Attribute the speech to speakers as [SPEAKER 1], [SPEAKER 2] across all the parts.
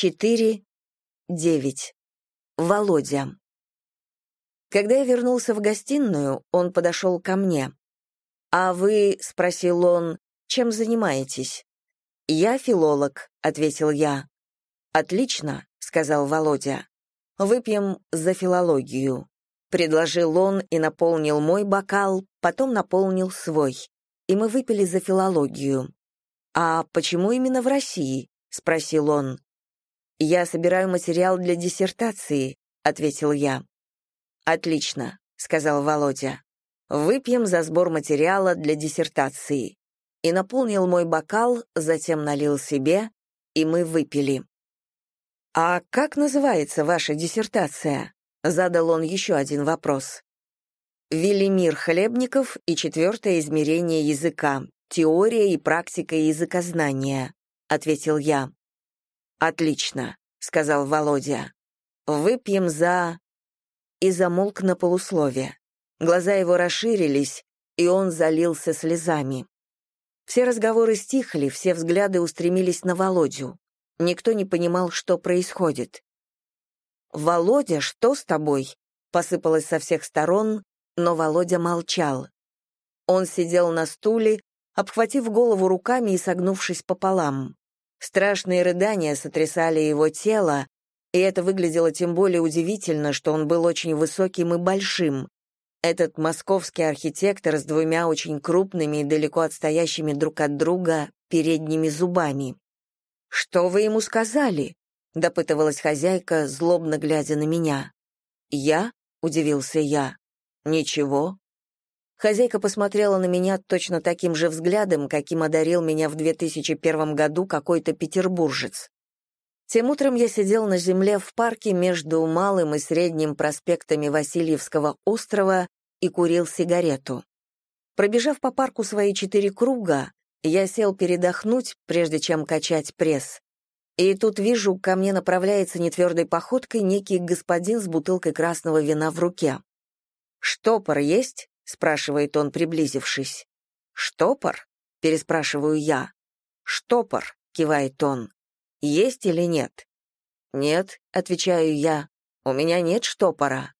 [SPEAKER 1] 4, 9. Володя. Когда я вернулся в гостиную, он подошел ко мне. «А вы, — спросил он, — чем занимаетесь?» «Я филолог», — ответил я. «Отлично», — сказал Володя. «Выпьем за филологию», — предложил он и наполнил мой бокал, потом наполнил свой. И мы выпили за филологию. «А почему именно в России?» — спросил он. «Я собираю материал для диссертации», — ответил я. «Отлично», — сказал Володя. «Выпьем за сбор материала для диссертации». И наполнил мой бокал, затем налил себе, и мы выпили. «А как называется ваша диссертация?» — задал он еще один вопрос. «Велимир Хлебников и четвертое измерение языка. Теория и практика языкознания», — ответил я. «Отлично», — сказал Володя. «Выпьем за...» И замолк на полуслове. Глаза его расширились, и он залился слезами. Все разговоры стихли, все взгляды устремились на Володю. Никто не понимал, что происходит. «Володя, что с тобой?» — посыпалось со всех сторон, но Володя молчал. Он сидел на стуле, обхватив голову руками и согнувшись пополам. Страшные рыдания сотрясали его тело, и это выглядело тем более удивительно, что он был очень высоким и большим. Этот московский архитектор с двумя очень крупными и далеко отстоящими друг от друга передними зубами. «Что вы ему сказали?» — допытывалась хозяйка, злобно глядя на меня. «Я?» — удивился я. «Ничего. Хозяйка посмотрела на меня точно таким же взглядом, каким одарил меня в 2001 году какой-то петербуржец. Тем утром я сидел на земле в парке между Малым и Средним проспектами Васильевского острова и курил сигарету. Пробежав по парку свои четыре круга, я сел передохнуть, прежде чем качать пресс. И тут вижу, ко мне направляется нетвердой походкой некий господин с бутылкой красного вина в руке. «Штопор есть?» Спрашивает он, приблизившись. Штопор? переспрашиваю я. Штопор, кивает он. Есть или нет? Нет, отвечаю я. У меня нет штопора.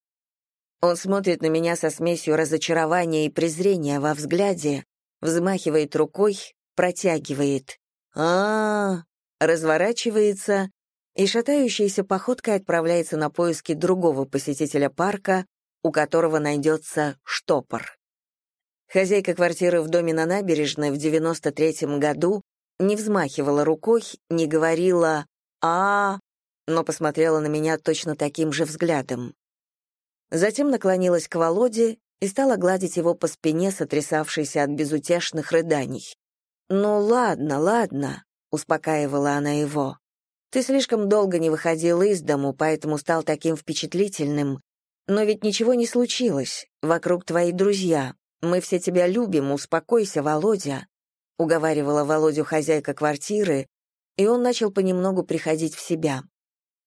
[SPEAKER 1] Он смотрит на меня со смесью разочарования и презрения во взгляде, взмахивает рукой, протягивает. а, -а, -а разворачивается и шатающейся походкой отправляется на поиски другого посетителя парка, у которого найдется штопор. Хозяйка квартиры в доме на набережной в 93-м году не взмахивала рукой, не говорила а, но посмотрела на меня точно таким же взглядом. Затем наклонилась к Володе и стала гладить его по спине, сотрясавшейся от безутешных рыданий. «Ну ладно, ладно», — успокаивала она его. «Ты слишком долго не выходил из дому, поэтому стал таким впечатлительным. Но ведь ничего не случилось. Вокруг твои друзья. Мы все тебя любим, успокойся, Володя», — уговаривала Володю хозяйка квартиры, и он начал понемногу приходить в себя.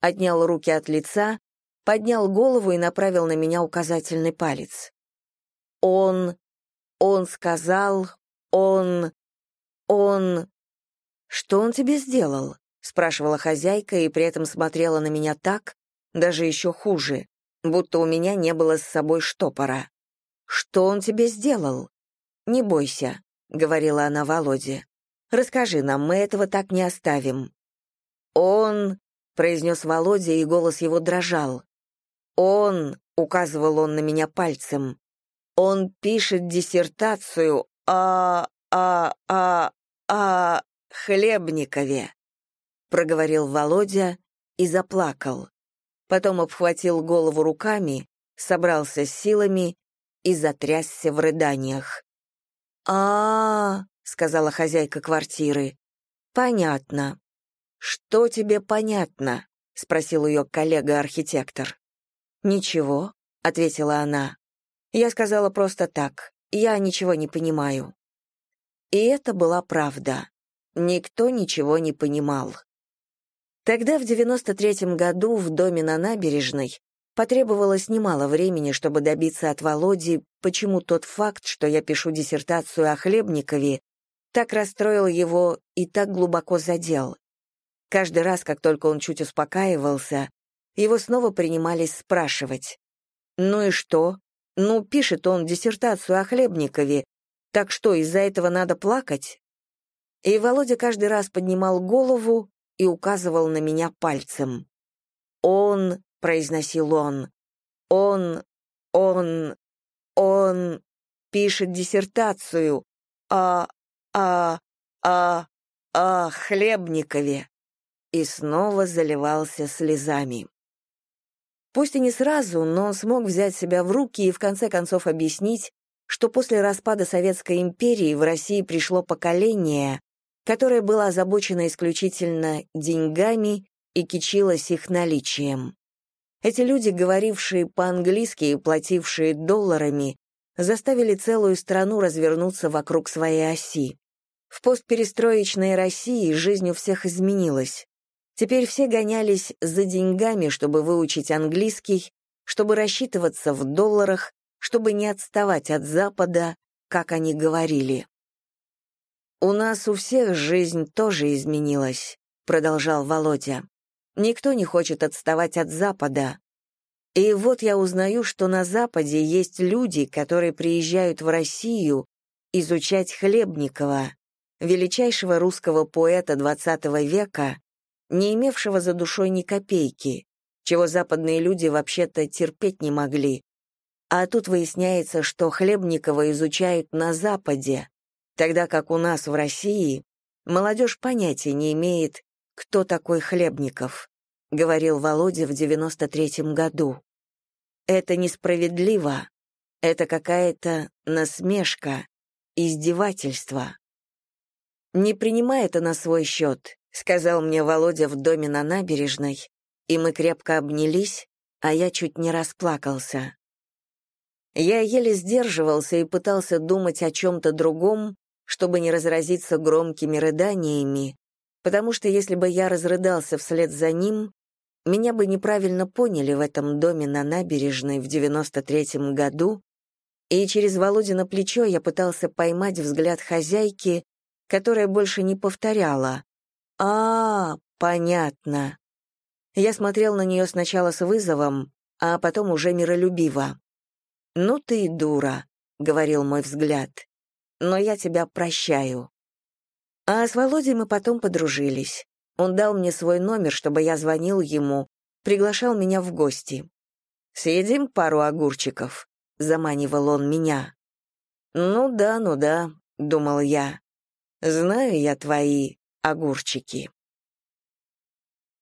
[SPEAKER 1] Отнял руки от лица, поднял голову и направил на меня указательный палец. «Он... он сказал... он... он...» «Что он тебе сделал?» — спрашивала хозяйка и при этом смотрела на меня так, даже еще хуже, будто у меня не было с собой штопора. «Что он тебе сделал?» «Не бойся», — говорила она Володе. «Расскажи нам, мы этого так не оставим». «Он...» — произнес Володя, и голос его дрожал. «Он...» — указывал он на меня пальцем. «Он пишет диссертацию о... о... о... о... Хлебникове», — проговорил Володя и заплакал потом обхватил голову руками, собрался с силами и затрясся в рыданиях. а, -а, -а сказала хозяйка квартиры. «Понятно». «Что тебе понятно?» — спросил ее коллега-архитектор. «Ничего», — ответила она. «Я сказала просто так. Я ничего не понимаю». И это была правда. Никто ничего не понимал. Тогда, в 93-м году, в доме на набережной, потребовалось немало времени, чтобы добиться от Володи, почему тот факт, что я пишу диссертацию о Хлебникове, так расстроил его и так глубоко задел. Каждый раз, как только он чуть успокаивался, его снова принимались спрашивать. «Ну и что? Ну, пишет он диссертацию о Хлебникове. Так что, из-за этого надо плакать?» И Володя каждый раз поднимал голову и указывал на меня пальцем. «Он», — произносил он, — «он, он, он пишет диссертацию о, о, о, о Хлебникове» и снова заливался слезами. Пусть и не сразу, но он смог взять себя в руки и в конце концов объяснить, что после распада Советской империи в России пришло поколение, которое было озабочено исключительно деньгами и кичилось их наличием. Эти люди, говорившие по-английски и платившие долларами, заставили целую страну развернуться вокруг своей оси. В постперестроечной России жизнь у всех изменилась. Теперь все гонялись за деньгами, чтобы выучить английский, чтобы рассчитываться в долларах, чтобы не отставать от Запада, как они говорили. «У нас у всех жизнь тоже изменилась», — продолжал Володя. «Никто не хочет отставать от Запада. И вот я узнаю, что на Западе есть люди, которые приезжают в Россию изучать Хлебникова, величайшего русского поэта XX века, не имевшего за душой ни копейки, чего западные люди вообще-то терпеть не могли. А тут выясняется, что Хлебникова изучают на Западе, тогда как у нас в России молодежь понятия не имеет, кто такой Хлебников, говорил Володя в 93-м году. Это несправедливо, это какая-то насмешка, издевательство. Не принимай это на свой счет, сказал мне Володя в доме на набережной, и мы крепко обнялись, а я чуть не расплакался. Я еле сдерживался и пытался думать о чем-то другом, чтобы не разразиться громкими рыданиями, потому что если бы я разрыдался вслед за ним, меня бы неправильно поняли в этом доме на набережной в 93-м году, и через Володина плечо я пытался поймать взгляд хозяйки, которая больше не повторяла а, понятно. Я смотрел на нее сначала с вызовом, а потом уже миролюбиво. «Ну ты дура», — говорил мой взгляд, — «но я тебя прощаю». А с Володей мы потом подружились. Он дал мне свой номер, чтобы я звонил ему, приглашал меня в гости. «Съедим пару огурчиков», — заманивал он меня. «Ну да, ну да», — думал я. «Знаю я твои огурчики.